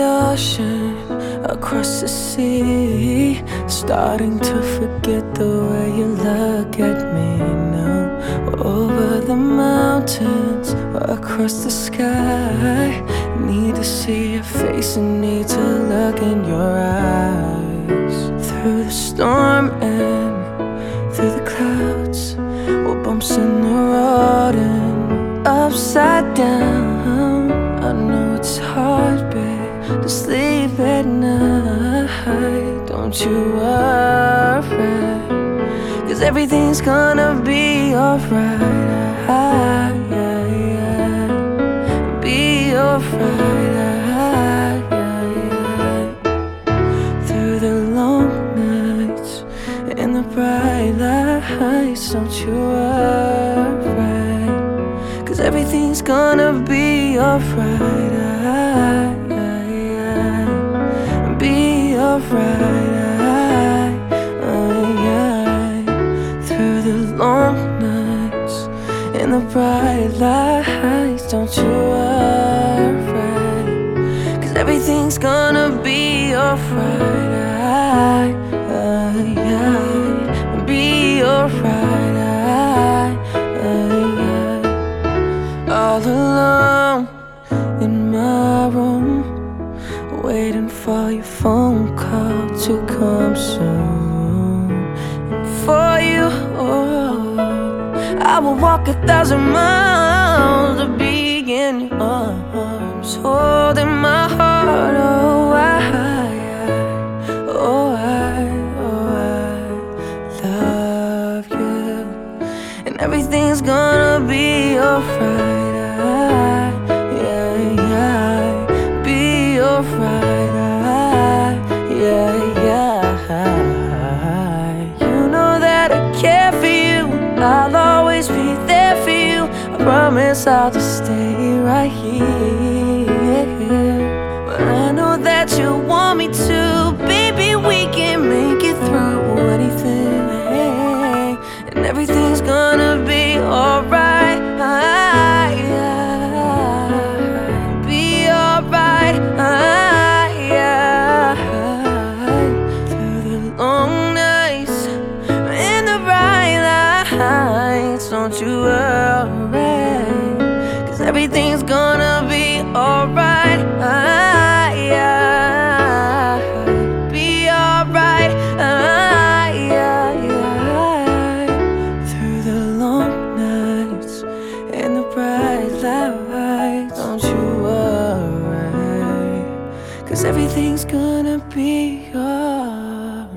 ocean, across the sea. Starting to forget the way you look at me now. Over the mountains, across the sky. Need to see your face and need to look in your eyes. Through the storm and through the clouds, or bumps in the road and upside down. Don't you cause everything's gonna be alright. Ah, yeah, yeah. Be alright. Ah, yeah, yeah. Through the long nights and the bright lights, don't you worry. Cause everything's gonna be alright. Ah, be and the bright lights, don't you worry. Cause everything's gonna be alright. Uh, be alright. Uh, all alone in my room, waiting for your phone call to come soon. I will walk a thousand miles to be in your arms, holding my heart. Oh, I, oh, I, oh, I love you, and everything's gonna be alright. Always be there for you. I promise I'll just stay right here. But I know that you want me to. Don't you worry. Cause everything's gonna be alright. Ah, be alright. Ah, Through the long nights and the bright lights, don't you worry. Cause everything's gonna be alright.